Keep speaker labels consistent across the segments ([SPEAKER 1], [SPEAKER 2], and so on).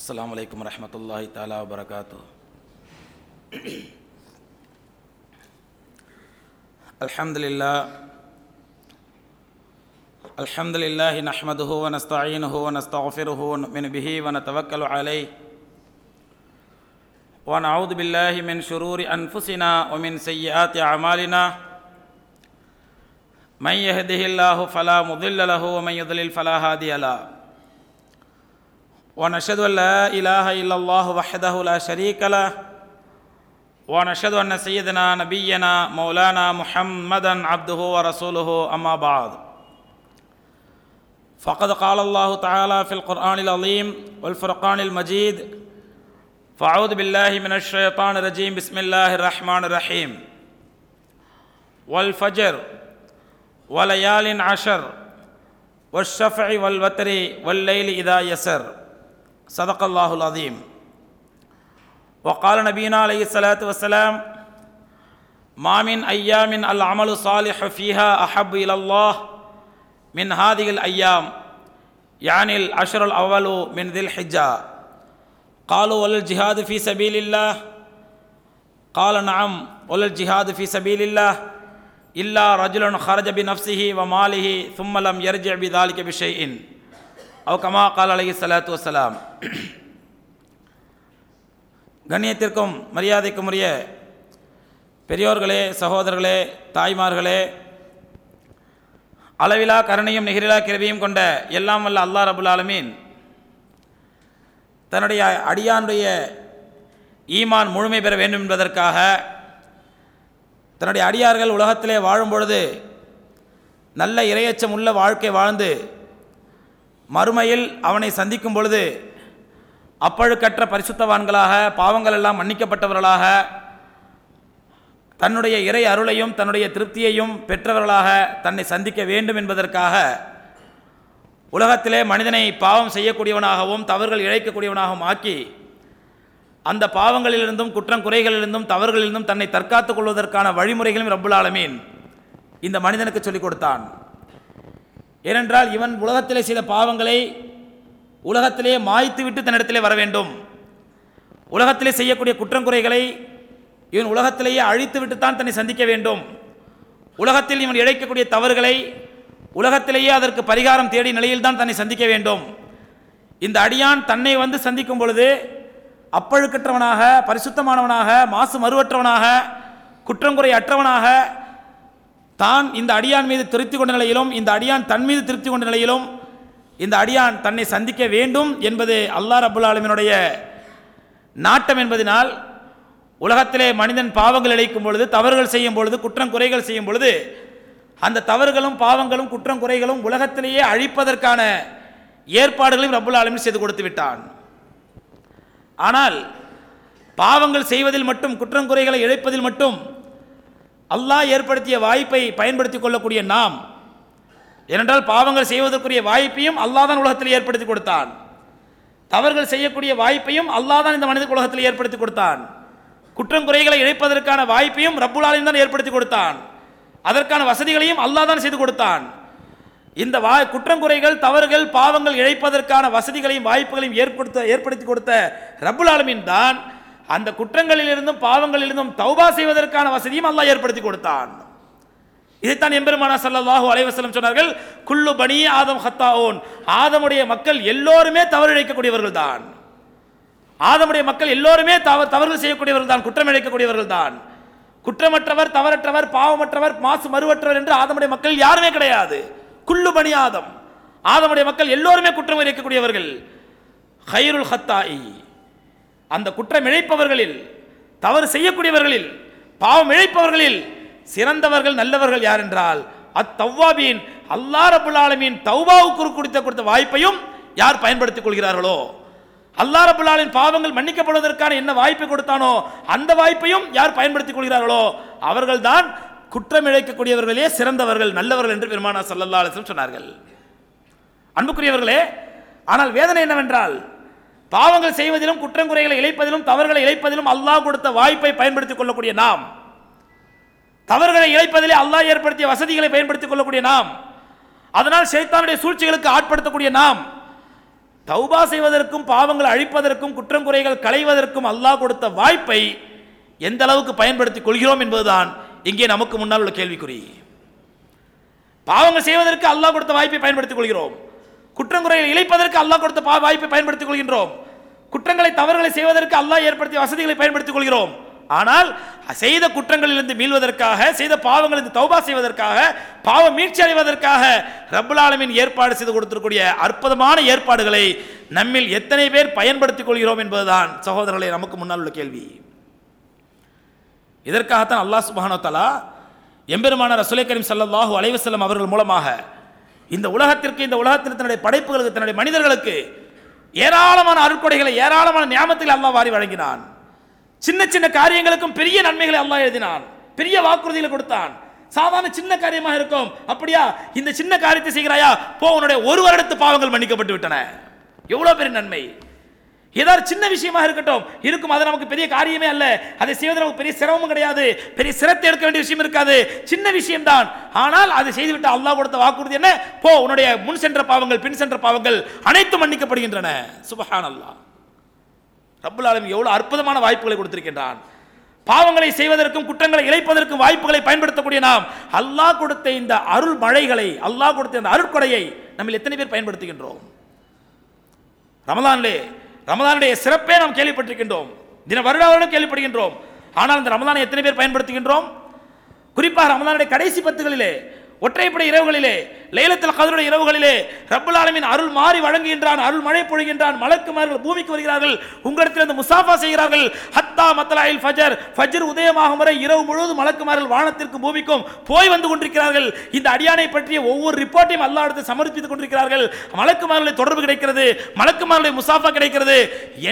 [SPEAKER 1] السلام عليكم ورحمة الله تعالى وبركاته. الحمد لله. الحمد لله نحمده ونستعينه ونستغفره ونؤمن به ونتوكل عليه. ونعوذ بالله من شرور أنفسنا ومن سيئات أعمالنا. من يهده الله فلا مضل له ومن يضلل فلا هادي له. ونشهد أن لا إله إلا الله وحده لا شريك له ونشهد أن سيدنا نبينا مولانا محمدا عبده ورسوله أما بعد. فقد قال الله تعالى في القرآن العظيم والفرقان المجيد فأعوذ بالله من الشيطان الرجيم بسم الله الرحمن الرحيم. والفجر وليال عشر والشفع والوتر والليل إذا يسر. صدق الله العظيم. وقال نبينا عليه الصلاة والسلام ما من أيام العمل الصالح فيها أحب إلى الله من هذه الأيام يعني العشر الأول من ذي الحجة. قالوا ولا الجهاد في سبيل الله؟ قال نعم ولا الجهاد في سبيل الله إلا رجل خرج بنفسه وماله ثم لم يرجع بذلك بشيء. அவ் கமா கால் அலஹி சலாத்து வசலாம் கண்ணியத்திற்கும் மரியாதைக்கும் உரிய பெரியோர்களே சகோதரர்களே தாய்மார்களே அளவிலா கருணையும் நிகரிலா கிருவியும் கொண்ட எல்லாம் வல்ல அல்லா ரபுல் ஆலமீன் தன்னுடைய அடியானுடைய ஈமான் முழுமை பெற வேண்டும் என்பதற்காக தன்னுடைய அடியார்கள் உலகத்திலே வாழும் பொழுது நல்ல இரையச்சம் உள்ள வாழ்க்கை வாழ்ந்து மறுமையில் அவனை சந்திக்கும் பொழுது அப்பழுக்கற்ற பரிசுத்தவான்களாக பாவங்கள் எல்லாம் மன்னிக்கப்பட்டவர்களாக தன்னுடைய இறை அருளையும் தன்னுடைய திருப்தியையும் பெற்றவர்களாக தன்னை சந்திக்க வேண்டும் என்பதற்காக உலகத்திலே மனிதனை பாவம் செய்யக்கூடியவனாகவும் தவறுகள் இழைக்கக்கூடியவனாகவும் ஆக்கி அந்த பாவங்களிலிருந்தும் குற்றம் குறைகளிலிருந்தும் தவறுகளிலிருந்தும் தன்னை தற்காத்துக் கொள்வதற்கான வழிமுறைகளும் ரப்புல் ஆலமீன் இந்த மனிதனுக்கு சொல்லிக் கொடுத்தான். ஏனென்றால் இவன் உலகத்திலே சில பாவங்களை உலகத்திலே மாய்த்து விட்டு தன்னிடத்திலே வர வேண்டும். உலகத்திலே செய்யக்கூடிய குற்றங்குறைகளை இவன் உலகத்திலேயே அழித்து விட்டுத்தான் தன்னை சந்திக்க வேண்டும். உலகத்தில் இவன் இழைக்கக்கூடிய தவறுகளை உலகத்திலேயே அதற்கு பரிகாரம் தேடி நிலையில்தான் தன்னை சந்திக்க வேண்டும். இந்த அடியான் தன்னை வந்து சந்திக்கும் பொழுது அப்பழுக்கற்றவனாக பரிசுத்தமானவனாக மாசு மறுவற்றவனாக குற்றங்குறை அற்றவனாக தான் இந்த அடியான் மீது திருப்தி கொண்ட நிலையிலும் இந்த அடியான் தன் மீது திருப்தி கொண்ட நிலையிலும் இந்த அடியான் தன்னை சந்திக்க வேண்டும் என்பது அல்லாஹ் ரபுல் ஆலமினுடைய நாட்டம் என்பதனால் உலகத்திலே மனிதன் பாவங்கள் இழைக்கும் பொழுது தவறுகள் செய்யும் பொழுது குற்றம் குறைகள் செய்யும் பொழுது அந்த தவறுகளும் பாவங்களும் குற்றம் குறைகளும் உலகத்திலேயே அழிப்பதற்கான ஏற்பாடுகளையும் ரபுல் ஆலமின் செய்து கொடுத்து விட்டான். ஆனால் பாவங்கள் செய்வதில் மட்டும் குற்றம் குறைகளை இழைப்பதில் மட்டும் அல்லாஹ் ஏற்படுத்திய வாய்ப்பை பயன்படுத்திக் கொள்ளக்கூடிய நாம். ஏனென்றால் பாவங்கள் செய்வதற்குரிய வாய்ப்பையும் அல்லாஹ் தான் உலகத்தில் ஏற்படுத்தி கொடுத்தான். தவறுகள் செய்யக்கூடிய வாய்ப்பையும் அல்லாஹ் தான் இந்த மனித உலகத்தில் ஏற்படுத்தி கொடுத்தான். குற்றம் குறைகளை இழைப்பதற்கான வாய்ப்பையும் ரப்புலாலையும் தான் ஏற்படுத்தி கொடுத்தான். அதற்கான வசதிகளையும் அல்லாஹ் தான் செய்து கொடுத்தான். இந்த வா குற்றங்குறைகள் தவறுகள் பாவங்கள் இழைப்பதற்கான வசதிகளையும் வாய்ப்புகளையும் ஏற்படுத்த ஏற்படுத்தி கொடுத்த ரப்புல் ஆலமின் தான் அந்த குற்றங்களிலிருந்தும் பாவங்களிலிருந்தும் தௌபா செய்வதற்கான வசதியும் அல்லாஹ் ஏற்படுத்தி கொடுத்தான். இதைத்தான் எம்பெருமானா சல்லாஹு அலைவசலம் சொன்னார்கள் குள்ளு பனி ஆதம் ஹத்தாவோன் ஆதமுடைய மக்கள் எல்லோருமே தவறு இழைக்கக்கூடியவர்கள் தான். ஆதமுடைய மக்கள் எல்லோருமே தவறு தவறுகள் செய்யக்கூடியவர்கள் தான் குற்றம் இழைக்கக்கூடியவர்கள் தான். குற்றமற்றவர் தவறற்றவர் பாவமற்றவர் மாசு மறுவற்றவர் என்று ஆதமுடைய மக்கள் யாருமே கிடையாது. குள்ளு பணி ஆதம். ஆதமுடைய மக்கள் எல்லோருமே குற்றம் இழைக்கக்கூடியவர்கள். ஹைருல் ஹத்தாயி. அந்த குற்றம் இழைப்பவர்களில் தவறு செய்யக்கூடியவர்களில் பாவம் இழைப்பவர்களில் சிறந்தவர்கள் நல்லவர்கள் யார் என்றால் அத்தவ்வாபியின் அல்லா ரபுல் ஆலமின் தௌபாவுக்கு கொடுத்த கொடுத்த வாய்ப்பையும் யார் பயன்படுத்திக் கொள்கிறார்களோ? அல்லா ரபுல் ஆலின் பாவங்கள் மன்னிக்கப்படுவதற்கான என்ன வாய்ப்பை கொடுத்தானோ அந்த வாய்ப்பையும் யார் பயன்படுத்திக் கொள்கிறார்களோ அவர்கள்தான் குற்றம் இழைக்கக்கூடியவர்களே சிறந்தவர்கள் நல்லவர்கள் என்று பெருமானா சல்லல்லா அலிஸ்லம் சொன்னார்கள். அன்புக்குரியவர்களே ஆனால் வேதனை என்னவென்றால் பாவங்கள் செய்வதிலும் குற்றங்குறைகளை இழைப்பதிலும் தவறுகளை இழைப்பதிலும் அல்லாஹ் கொடுத்த வாய்ப்பை பயன்படுத்திக் கொள்ளக்கூடிய நாம். தவறுகளை இழைப்பதிலே அல்லாஹ் ஏற்படுத்திய வசதிகளை பயன்படுத்திக் கொள்ளக்கூடிய நாம். அதனால் ஷைத்தானுடைய சூழ்ச்சிகளுக்கு ஆட்படுத்தக்கூடிய நாம். தௌபா செய்வதற்கும் பாவங்களை அழிப்பதற்கும் குற்றம் குறைகள் களைவதற்கும் அல்லாஹ் கொடுத்த வாய்ப்பை எந்த அளவுக்கு பயன்படுத்திக் கொள்கிறோம் என்பதுதான் இங்கே நமக்கு முன்னால் உள்ள கேள்விக்குறி. பாவங்கள் செய்வதற்கு அல்லாஹ் கொடுத்த வாய்ப்பை பயன்படுத்திக் கொள்கிறோம். குற்றங்குறையை இழைப்பதற்கு அல்லாஹ் கொடுத்த வாய்ப்பை பயன்படுத்திக் கொள்கின்றோம் குற்றங்களை தவறுகளை செய்வதற்கு அல்லாஹ் ஏற்படுத்திய வசதிகளை பயன்படுத்திக் கொள்கிறோம் ஆனால் செய்த குற்றங்களிலிருந்து மீள்வதற்காக செய்த பாவங்களிலிருந்து தௌபா செய்வதற்காக பாவ மீட்சி அடைவதற்காக ரப்பல் ஏற்பாடு செய்து கொடுத்திருக்கூடிய அற்புதமான ஏற்பாடுகளை நம்மில் எத்தனை பேர் பயன்படுத்திக் கொள்கிறோம் என்பதுதான் சகோதரர்களை நமக்கு முன்னால் உள்ள கேள்வி. இதற்காகத்தான் அல்லாஹ் சுபானோ தலா எம்பெருமான ரசுலை கரீம் சல்லாஹூ அலைவசல்லம் அவர்கள் மூலமாக இந்த உலகத்திற்கு இந்த உலகத்தில் தன்னுடைய படைப்புகளுக்கு தன்னுடைய மனிதர்களுக்கு ஏராளமான அருட்கொடைகளை ஏராளமான நியாமத்தில் அல்லாஹ் வாரி வழங்கினான். சின்ன சின்ன காரியங்களுக்கும் பெரிய நன்மைகளை அல்லாஹ் எழுதினான். பெரிய வாக்குறுதிகளை கொடுத்தான். சாதாரண சின்ன காரியமாக இருக்கும். அப்படியா? இந்த சின்ன காரியத்தை செய்கிறாயா? போ உன்னுடைய ஒரு வருடத்து பாவங்கள் மன்னிக்கப்பட்டு விட்டன. எவ்வளவு பெரிய நன்மை? ஏதாவது சின்ன விஷயமாக இருக்கட்டும். இருக்கும் அது நமக்கு பெரிய காரியமே அல்ல. அதை செய்வது நமக்கு பெரிய சிரமமும் கிடையாது. பெரிய சிரத்தை எடுக்க வேண்டிய விஷயம் இருக்காது. சின்ன விஷயம்தான். ஆனால் அதை செய்துவிட்டு அல்லாஹ் கொடுத்த வாக்குறுதி என்ன? போ உன்னுடைய முன் சென்ற பாவங்கள் பின் சென்ற பாவங்கள் அனைத்தும் மன்னிக்கப்படுகின்றன. சுபஹான் அல்லாஹ் ரப்புல் ஆலம் எவ்வளோ அற்புதமான வாய்ப்புகளை கொடுத்திருக்கின்றான். பாவங்களை செய்வதற்கும் குற்றங்களை இழைப்பதற்கும் வாய்ப்புகளை பயன்படுத்தக்கூடிய நாம் அல்லாஹ் கொடுத்த இந்த அருள் மழைகளை அல்லாஹ் கொடுத்த இந்த அருட்கொடையை நம்ம எத்தனை பேர் பயன்படுத்துகின்றோம்? ரமலான்லே ரமதானுடைய சிறப்பே நாம் கேள்விப்பட்டிருக்கின்றோம். தின வருட வருடம் கேள்விப்படுகின்றோம். ஆனால் இந்த ரமதானை எத்தனை பேர் பயன்படுத்துகின்றோம்? குறிப்பாக ரமதானுடைய கடைசி பத்துகளிலே ஒற்றைப்படை இரவுகளிலே லைலத்தில் கதருடைய இரவுகளிலே ரப்பல் ஆலமின் அருள் மாறி வழங்குகின்றான் அருள் மழை பொழிகின்றான் மலக்குமார்கள் பூமிக்கு வருகிறார்கள் உங்களிடத்தில் அந்த முசாஃபா செய்கிறார்கள். ஹத்தா மத்தலாயில் ஃபஜர் ஃபஜர் உதயமாகும் வரை இரவு முழுவதும் மலக்குமார்கள் வானத்திற்கு பூமிக்கும் போய் வந்து கொண்டிருக்கிறார்கள். இந்த அடியானை பற்றிய ஒவ்வொரு ரிப்போர்ட்டையும் அல்லா எடுத்து சமர்ப்பித்துக் கொண்டிருக்கிறார்கள். மலக்குமார்களுடைய தொடர்பு கிடைக்கிறது மலக்குமார்களுடைய முசாஃபா கிடைக்கிறது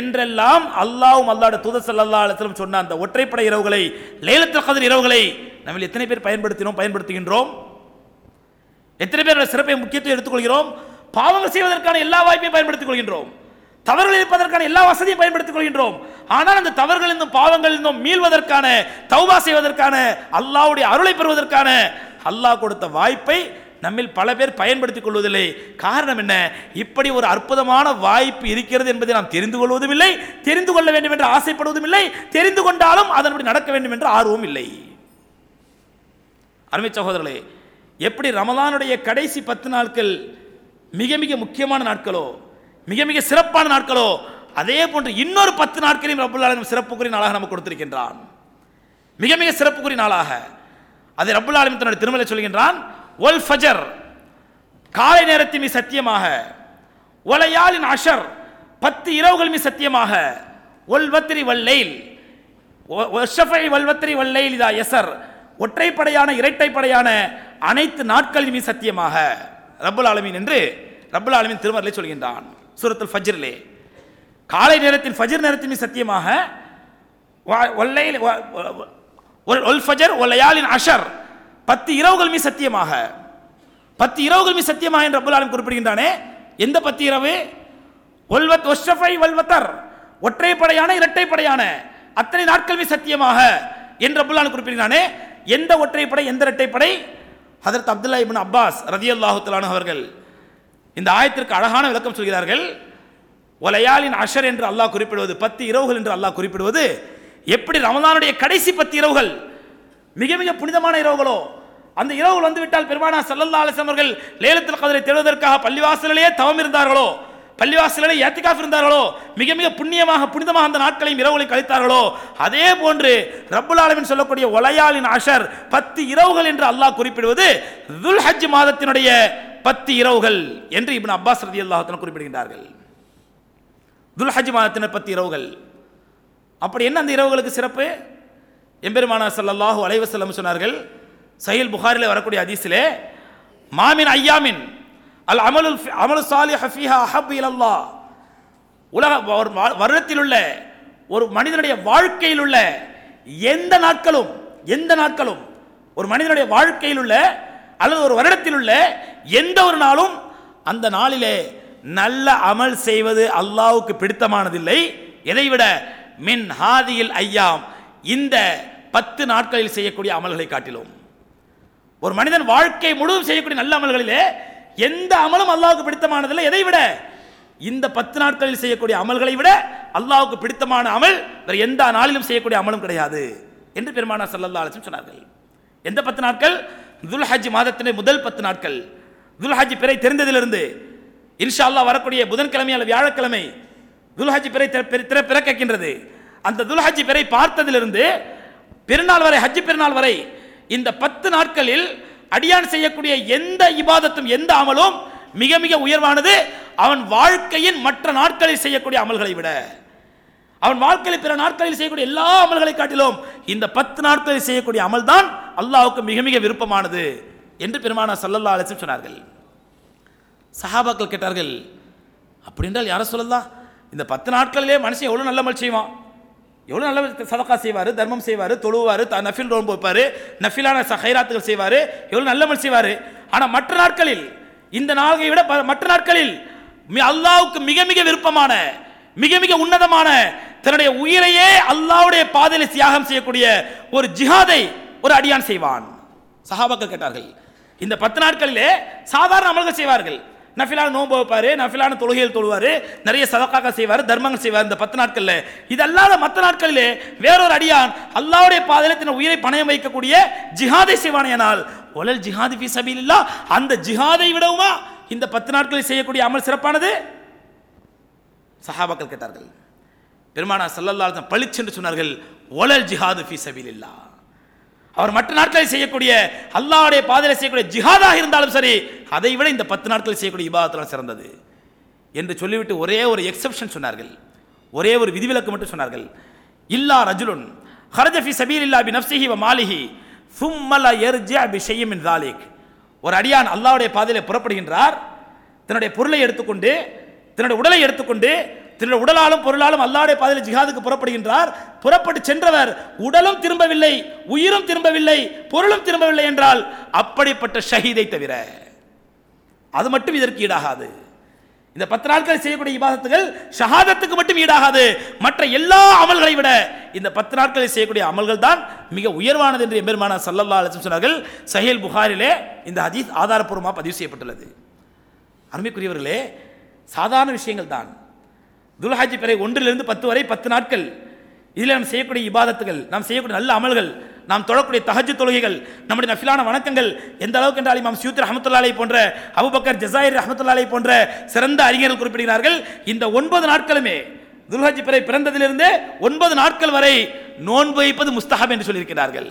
[SPEAKER 1] என்றெல்லாம் அல்லாவும் அல்லாட தூதர் ஸல்லல்லாஹு அலத்திலும் சொன்ன அந்த ஒற்றைப்படை இரவுகளை லைலத்துல் கத்ர் இரவுகளை நம்ம எத்தனை பேர் பயன்படுத்தினோம் பயன்படுத்துகின்றோம்? எத்தனை பேர் சிறப்பை முக்கியத்துவம் எடுத்துக்கொள்கிறோம்? பாவங்கள் செய்வதற்கான எல்லா வாய்ப்பையும் பயன்படுத்திக் கொள்கின்றோம். தவறுகள் இருப்பதற்கான எல்லா வசதியும் பயன்படுத்திக் கொள்கின்றோம். ஆனால் அந்த தவறுகள் இருந்தும் பாவங்கள் இருந்தும் மீள்வதற்கான தௌபா செய்வதற்கான அல்லாவுடைய அருளை பெறுவதற்கான அல்லாஹ் கொடுத்த வாய்ப்பை நம்மில் பல பேர் பயன்படுத்திக் கொள்வதில்லை. காரணம் என்ன? இப்படி ஒரு அற்புதமான வாய்ப்பு இருக்கிறது என்பதை நாம் தெரிந்து கொள்வதும் இல்லை தெரிந்து கொள்ள வேண்டும் என்று ஆசைப்படுவதும் இல்லை தெரிந்து கொண்டாலும் அதன்படி நடக்க வேண்டும் என்று ஆர்வம் இல்லை. அருமை சகோதரர்களே எப்படி ரமதானுடைய கடைசி பத்து நாட்கள் மிக மிக முக்கியமான நாட்களோ மிக மிக சிறப்பான நாட்களோ அதே போன்று இன்னொரு பத்து நாட்களையும் ரப்புல் சிறப்புக்குரிய நாளாக நமக்கு கொடுத்திருக்கின்றான். மிக மிக சிறப்புக்குரிய நாளாக அதை ரபுல் ஆலமீன் தன்னுடைய திருமலை சொல்கின்றான் ஒல் ஃபஜர் காலை நேரத்தின் மீ சத்தியமாக ஒலையாளின் அஷர் பத்து இரவுகள் மீ சத்தியமாக ஒல்வத்திரி வல்லைல் வல்வத்திரி வல்லைல் இதா எசர் ஒற்றைப்படையான இரட்டைப்படையான அனைத்து நாட்களிலுமே சத்தியமாக ரப்புல் ஆலமீன் என்று ரப்புல் ஆலமீன் திருமறையிலே சொல்கின்றான் சூரத்துல் ஃபஜ்ரிலே. காலை நேரத்தில் ஃபஜர் நேரத்தின் சத்தியமாக வ- ஒல் ஃபஜர் ஒல்லையாலின் அஷர் பத்து இரவுகள் மீ சத்தியமாக பத்து இரவுகள் மீ சத்தியமாக என்று ரப்புல் ஆலமீன் குறிப்பிடுகின்றானே எந்த பத்து இரவு? ஒல்வத் ஒஷஃபை வல்வத்தர் ஒற்றைப்படையான இரட்டைப்படையான அத்தனை நாட்கள் மீ சத்தியமாக என்று ரப்புல் ஆலமீன் குறிப்பிடுகிறானே எந்த ஒற்றைப்படை எந்த இரட்டைப்படை ஹதரத் அப்துல்லா இபின் அப்பாஸ் ரதி அல்லாஹுத்தலானு அவர்கள் இந்த ஆயத்திற்கு அழகான விளக்கம் சொல்கிறார்கள். ஒலையாளின் அஷர் என்று அல்லாஹ் குறிப்பிடுவது பத்து இரவுகள் என்று அல்லாஹ் குறிப்பிடுவது எப்படி ரமதானுடைய கடைசி பத்து இரவுகள் மிக மிக புனிதமான இரவுகளோ அந்த இரவுகள் வந்துவிட்டால் பெருமானா சல்லல்லா அலிஸ்லாம் அவர்கள் லேலத்தில் கதிரை தேடுவதற்காக பள்ளிவாசலிலேயே தவம் இருந்தார்களோ பள்ளிவாசலிலே ஏத்திகாஃப் இருந்தார்களோ மிக மிக புண்ணியமாக புனிதமாக அந்த நாட்களையும் இரவுகளை கழித்தார்களோ அதே போன்று ரப்புல் சொல்லக்கூடிய ஒலையாளின் அஷர் பத்து இரவுகள் என்று அல்லாஹ் குறிப்பிடுவது துல் ஹஜ் மாதத்தினுடைய பத்து இரவுகள் என்று இப்னு அப்பாஸ் ரதி அல்லாஹத்தின குறிப்பிடுகின்றார்கள். துல்ஹஜ் மாதத்தினர் பத்து இரவுகள். அப்படி என்ன அந்த இரவுகளுக்கு சிறப்பு? எம்பெருமானா சல்லாஹூ அலைவசல்லம் சொன்னார்கள் சஹில் புகாரிலே வரக்கூடிய அதிசிலே மாமின் ஐயாமின் அல் அமலுல் அமலு சாலிஹ ஃபீஹா அஹப் இலல்லாஹ். உலக ஒரு வா- வருடத்தில் உள்ள ஒரு மனிதனுடைய வாழ்க்கையில் உள்ள எந்த நாட்களும் எந்த நாட்களும் ஒரு மனிதனுடைய வாழ்க்கையில் உள்ள அல்லது ஒரு வருடத்தில் உள்ள எந்த ஒரு நாளும் அந்த நாளிலே நல்ல அமல் செய்வது அல்லாவுக்கு பிடித்தமானதில்லை. எதைவிட மின் ஹாதியில் ஐயாம் இந்த பத்து நாட்களில் செய்யக்கூடிய அமல்களை காட்டிலும். ஒரு மனிதன் வாழ்க்கை முழுவதும் செய்யக்கூடிய நல்ல அமல்களிலே எந்த அமலும் அல்லாவுக்கு பிடித்தமானதில்லை. எதை விட? இந்த பத்து நாட்களில் செய்யக்கூடிய அமல்களை விட அல்லாவுக்கு பிடித்தமான அமல் வேறு எந்த நாளிலும் செய்யக்கூடிய அமலும் கிடையாது என்று பெருமானார் சல்லல்லா அலிசம் சொன்னார்கள். எந்த பத்து நாட்கள்? துல்ஹஜ் மாதத்தினுடைய முதல் பத்து நாட்கள். துல்ஹஜ் பிறை தெரிந்ததிலிருந்து இன்ஷா அல்லாஹ் வரக்கூடிய புதன்கிழமை அல்லது வியாழக்கிழமை துல்ஹஜ் பிறை திற- திற- பிறக்கின்றது அந்த துல்ஹஜ் பிறை பார்த்ததிலிருந்து பெருநாள் வரை ஹஜ் பெருநாள் வரை இந்த பத்து நாட்களில் அடியான் செய்யக்கூடிய எந்த இபாதத்தும் எந்த அமலும் மிக மிக உயர்வானது அவன் வாழ்க்கையின் மற்ற நாட்களில் செய்யக்கூடிய அமல்களை விட. அவன் வாழ்க்கையில் பிற நாட்களில் செய்யக்கூடிய எல்லா அமல்களை காட்டிலும் இந்த பத்து நாட்களில் செய்யக்கூடிய அமல் தான் அல்லாவுக்கு மிக மிக விருப்பமானது என்று பெருமானா சல்லல்லா அலிசம் சொன்னார்கள். சஹாபாக்கள் கேட்டார்கள் அப்படின்றால் யாரை சொல்லலாம் இந்த பத்து நாட்களிலே மனுஷன் எவ்வளோ நல்ல அமல் செய்வான்? எவ்வளோ நல்ல சதக்கா செய்வார் தர்மம் செய்வார் தொழுவார் த நஃபில் ரோம்பு வைப்பார் நஃபிலான சஹைராத்துகள் ஹைராத்துகள் செய்வார் எவ்வளோ நல்ல செய்வார். ஆனால் மற்ற நாட்களில் இந்த நாளை விட ப- மற்ற நாட்களில் மி- மிக மிக விருப்பமான மிக மிக உன்னதமான தன்னுடைய உயிரையே அல்லாவுடைய பாதையில் தியாகம் செய்யக்கூடிய ஒரு ஜிஹாதை ஒரு அடியான் செய்வான். சஹாபாக்கள் கேட்டார்கள் இந்த பத்து நாட்களிலே சாதாரண அமல்கள் செய்வார்கள். நஃபிலான நோன்பு வைப்பார் நஃபிலான தொழுகையில் தொழுவார் நிறைய சதக்காக செய்வார் தர்மங்கள் செய்வார் இந்த பத்து நாட்களில். இது அல்லாத மற்ற நாட்களிலே வேறொரு அடியான் அல்லாவுடைய பாதையில் தன் உயிரை பணயம் வைக்கக்கூடிய ஜிஹாதை செய்வானேனால் ஒலல் ஜிஹாதி ஃபி சபீலில்லா அந்த ஜிஹாதை விடவுமா? இந்த பத்து நாட்களில் செய்யக்கூடிய அமல் சிறப்பானது? சஹாபாக்கள் கேட்டார்கள் பெருமானா சல்லல்லாஹு தான் பளிச்சென்று சொன்னார்கள் ஒலல் ஜிஹாது ஃபி சபீலில்லா அவர் மற்ற நாட்களில் செய்யக்கூடிய அல்லாவுடைய பாதையில் செய்யக்கூடிய ஜிஹாதாக இருந்தாலும் சரி அதை விட இந்த பத்து நாட்கள் செய்யக்கூடிய இபாதத்தில் சிறந்தது. என்று சொல்லிவிட்டு ஒரே ஒரு எக்ஸப்ஷன் சொன்னார்கள். ஒரே ஒரு விதிவிலக்கு மட்டும் சொன்னார்கள். இல்லா ரஜுலுன் ஹரஜஃபி சபீர் இல்லா பி நப்சிஹி வ மாலிஹி சும்மல எர்ஜா பி ஷெய்யமின் தாலிக் ஒரு அடியான் அல்லாவுடைய பாதையில் புறப்படுகின்றார். தன்னுடைய பொருளை எடுத்துக்கொண்டு தன்னுடைய உடலை எடுத்துக்கொண்டு தன்னுடைய உடலாலும் பொருளாலும் அல்லாவுடைய பாதையில் ஜிஹாதுக்கு புறப்படுகின்றார். புறப்பட்டு சென்றவர் உடலும் திரும்பவில்லை உயிரும் திரும்பவில்லை பொருளும் திரும்பவில்லை என்றால் அப்படிப்பட்ட ஷஹீதை தவிர அது மட்டும் இதற்கு ஈடாகாது. இந்த பத்து நாட்கள் செய்யக்கூடிய இபாதத்துகள் ஷஹாதத்துக்கு மட்டும் ஈடாகாது. மற்ற எல்லா அமல்களை விட இந்த பத்து நாட்களில் செய்யக்கூடிய அமல்கள் தான் மிக உயர்வானது என்று எம்பெருமான சல்லல்லா அலிஸ்லம் சொன்னார்கள் சஹேல் புகாரிலே இந்த ஹதீஸ் ஆதாரப்பூர்வமாக பதிவு செய்யப்பட்டுள்ளது. அருமைக்குரியவர்களே சாதாரண விஷயங்கள் தான். துல்ஹாஜி பிறை ஒன்றிலிருந்து பத்து வரை பத்து நாட்கள் இதில் நாம் செய்யக்கூடிய இபாதத்துகள் நாம் செய்யக்கூடிய நல்ல அமல்கள் நாம் தொழக்கூடிய தஹஜ் தொழுகைகள் நம்முடைய நஃபிலான வணக்கங்கள் எந்த அளவுக்கு என்றால் இமாம் சியூத் ரஹமத்துல்லாலை போன்ற அபுபக்கர் ஜசாயிர் ரஹமத்துல்லாலை போன்ற சிறந்த அறிஞர்கள் குறிப்பிடுகிறார்கள். இந்த ஒன்பது நாட்களுமே துல்ஹஜ் பிறை பிறந்ததிலிருந்து ஒன்பது நாட்கள் வரை நோன்பு வைப்பது முஸ்தஹப் என்று சொல்லியிருக்கிறார்கள்.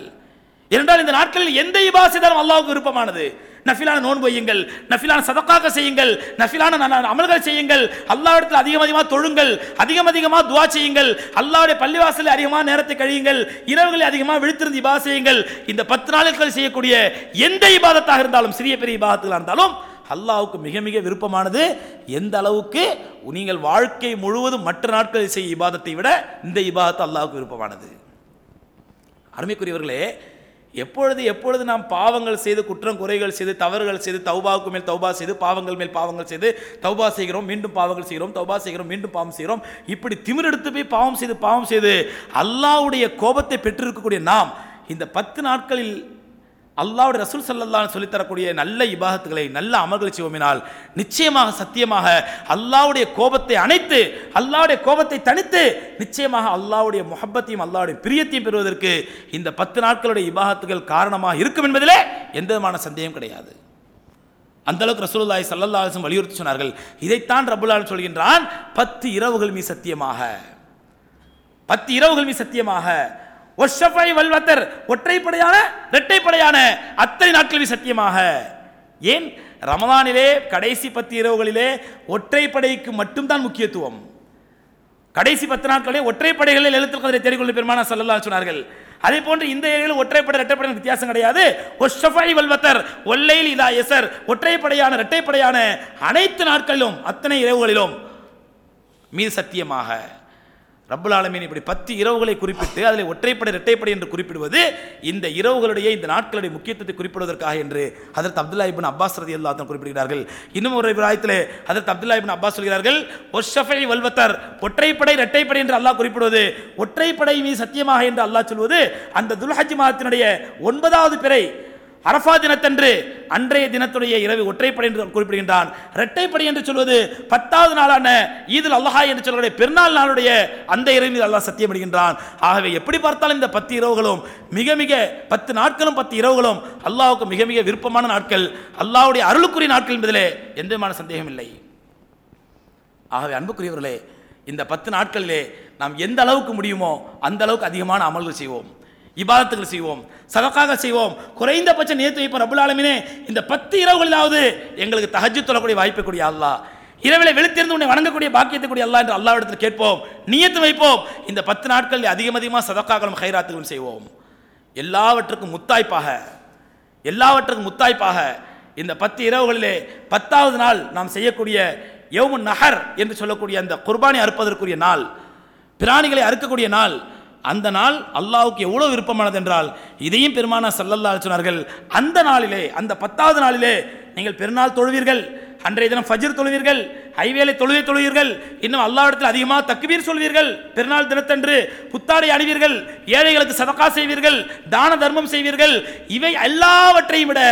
[SPEAKER 1] ஏனென்றால் இந்த நாட்களில் எந்த இபா செய்தாலும் விருப்பமானது. நஃபிலான நோன்பு வையுங்கள் நஃபிலான சதக்காக செய்யுங்கள் நஃபிலான அமல்கள் செய்யுங்கள் அல்லாவிடத்தில் அதிகம் அதிகமாக தொழுங்கள் அதிகம் அதிகமாக துவா செய்யுங்கள் அல்லாவுடைய பள்ளிவாசலில் அதிகமாக நேரத்தை கழியுங்கள் இரவுகளில் அதிகமாக விழித்திருந்து இபா செய்யுங்கள். இந்த பத்து நாட்கள் செய்யக்கூடிய எந்த இபாதத்தாக இருந்தாலும் சிறிய பெரிய இபாதத்துகளாக இருந்தாலும் அல்லாவுக்கு மிக மிக விருப்பமானது எந்த அளவுக்கு நீங்கள் வாழ்க்கை முழுவதும் மற்ற நாட்களில் செய்ய இபாதத்தை விட இந்த இபாதத்தை அல்லாவுக்கு விருப்பமானது. அருமைக்குரியவர்களே எப்பொழுது எப்பொழுது நாம் பாவங்கள் செய்து குற்றம் குறைகள் செய்து தவறுகள் செய்து தௌபாவுக்கு மேல் தௌபா செய்து பாவங்கள் மேல் பாவங்கள் செய்து தௌபா செய்கிறோம் மீண்டும் பாவங்கள் செய்கிறோம் தௌபா செய்கிறோம் மீண்டும் பாவம் செய்கிறோம் இப்படி திமிரெடுத்து போய் பாவம் செய்து பாவம் செய்து அல்லாவுடைய கோபத்தை பெற்றிருக்கக்கூடிய நாம் இந்த பத்து நாட்களில் அல்லாவுடைய ரசூல் சல்லல்லான்னு சொல்லித் தரக்கூடிய நல்ல இபாகத்துகளை நல்ல அமல்களை செய்வோமினால் நிச்சயமாக சத்தியமாக அல்லாவுடைய கோபத்தை அணைத்து அல்லாவுடைய கோபத்தை தனித்து நிச்சயமாக அல்லாஹ்வுடைய முகப்பத்தையும் அல்லாவுடைய பிரியத்தையும் பெறுவதற்கு இந்த பத்து நாட்களுடைய இபாகத்துகள் காரணமாக இருக்கும் என்பதிலே எந்த விதமான சந்தேகம் கிடையாது. அந்த அளவுக்கு ரசூலுல்லாஹி ஸல்லல்லாஹு வலியுறுத்தி சொன்னார்கள். இதைத்தான் ரபுல்லான்னு சொல்கின்றான் பத்து இரவுகள் மீ சத்தியமாக. பத்து இரவுகள் மீ சத்தியமாக. ஒஷஃபை வல்வத்தர் ஒற்றைப்படையான இரட்டைப்படையான அத்தனை நாட்கள் சத்தியமாக. ஏன்? ரமதானிலே கடைசி பத்து இரவுகளிலே ஒற்றைப்படைக்கு மட்டும்தான் முக்கியத்துவம். கடைசி பத்து நாட்களே ஒற்றைப்படைகளில் எழுத்துல் கதிரை தேடிக்கொள்ள பெருமானா சொல்லலாம் சொன்னார்கள் அதே போன்று இந்த ஏரியில் ஒற்றைப்படை இரட்டைப்படை வித்தியாசம் கிடையாது. ஒஷஃபை வல்வத்தர் ஒல்லையில் இதா எசர் ஒற்றைப்படையான இரட்டைப்படையான அனைத்து நாட்களிலும் அத்தனை இரவுகளிலும் மீது சத்தியமாக. ரப்புல் ஆலமீன் இப்படி பத்து இரவுகளை குறிப்பிட்டு அதில் ஒற்றைப்படை இரட்டைப்படை என்று குறிப்பிடுவது இந்த இரவுகளுடைய இந்த நாட்களுடைய முக்கியத்துவத்தை குறிப்பிடுவதற்காக என்று அதற்கு அப்துல்லா இபின் அப்பாஸ் ரதி அல்லா குறிப்பிடுகிறார்கள். இன்னும் ஒரு விராயத்தில் அதற்கு அப்துல்லா இபின் அப்பாஸ் சொல்கிறார்கள் ஒஷஃபை வல்வத்தர் ஒற்றைப்படை இரட்டைப்படை என்று அல்லாஹ் குறிப்பிடுவது ஒற்றைப்படை மீ சத்தியமாக என்று அல்லாஹ் சொல்வது அந்த துல்ஹஜ் மாதத்தினுடைய ஒன்பதாவது பிறை அரஃபா தினத்தன்று அன்றைய தினத்துடைய இரவு ஒற்றைப்படை என்று குறிப்பிடுகின்றான். இரட்டைப்படை என்று சொல்வது பத்தாவது நாளான ஈதுல் அல்லாஹா என்று சொல்லக்கூடிய பெருநாள் நாளுடைய அந்த இரவில் அல்லாஹ் சத்தியப்படுகின்றான் ஆகவே எப்படி பார்த்தாலும் இந்த பத்து இரவுகளும் மிக மிக பத்து நாட்களும் பத்து இரவுகளும் அல்லாஹ்வுக்கு மிக மிக விருப்பமான நாட்கள். அல்லாஹ்வுடைய அருளுக்குரிய நாட்கள் என்பதிலே எந்த விதமான சந்தேகம் இல்லை. ஆகவே அன்புக்குரியவர்களே இந்த பத்து நாட்களிலே நாம் எந்த அளவுக்கு முடியுமோ அந்த அளவுக்கு அதிகமான அமல்கள் செய்வோம். இபாதத்துகள் செய்வோம் சதக்காக செய்வோம். குறைந்தபட்ச நேற்று வைப்போம் ரபுல் இந்த பத்து இரவுகளிலாவது எங்களுக்கு தகஜி தொழக்கூடிய வாய்ப்பு கூடிய அல்லா இரவில் விழித்திருந்து உன்னை வணங்கக்கூடிய பாக்கியத்தை கூடிய அல்லா என்று அல்லாவிடத்தில் கேட்போம் நியத்து வைப்போம். இந்த பத்து நாட்களில் அதிகம் அதிகமாக சதக்காக்களும் ஹைராத்துகளும் செய்வோம். எல்லாவற்றுக்கும் முத்தாய்ப்பாக எல்லாவற்றுக்கும் முத்தாய்ப்பாக இந்த பத்து இரவுகளிலே பத்தாவது நாள் நாம் செய்யக்கூடிய யௌமு நகர் என்று சொல்லக்கூடிய அந்த குர்பானி அறுப்பதற்குரிய நாள் பிராணிகளை அறுக்கக்கூடிய நாள் அந்த நாள் அல்லாவுக்கு எவ்வளோ விருப்பமானது என்றால் இதையும் பெருமானா சல்லல்லா சொன்னார்கள் அந்த நாளிலே அந்த பத்தாவது நாளிலே நீங்கள் பெருநாள் தொழுவீர்கள் அன்றைய தினம் ஃபஜிர் தொழுவீர்கள் ஹைவேலை தொழுவை தொழுவீர்கள் இன்னும் அல்லாஹ்விடத்தில் அதிகமாக தக்குவீர் சொல்வீர்கள் பெருநாள் தினத்தன்று புத்தாடை அணிவீர்கள் ஏழைகளுக்கு சதக்கா செய்வீர்கள் தான தர்மம் செய்வீர்கள் இவை எல்லாவற்றையும் விட